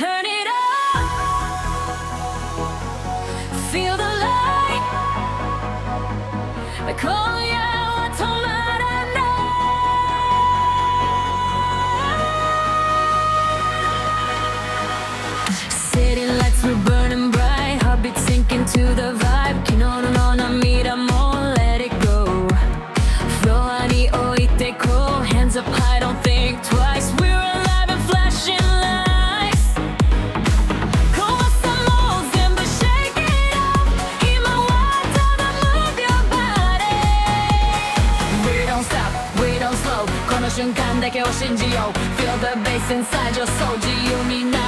Turn it up. Feel the light. I call you. 瞬間だけを信じよう。Feel the bass inside your soul. 自由にな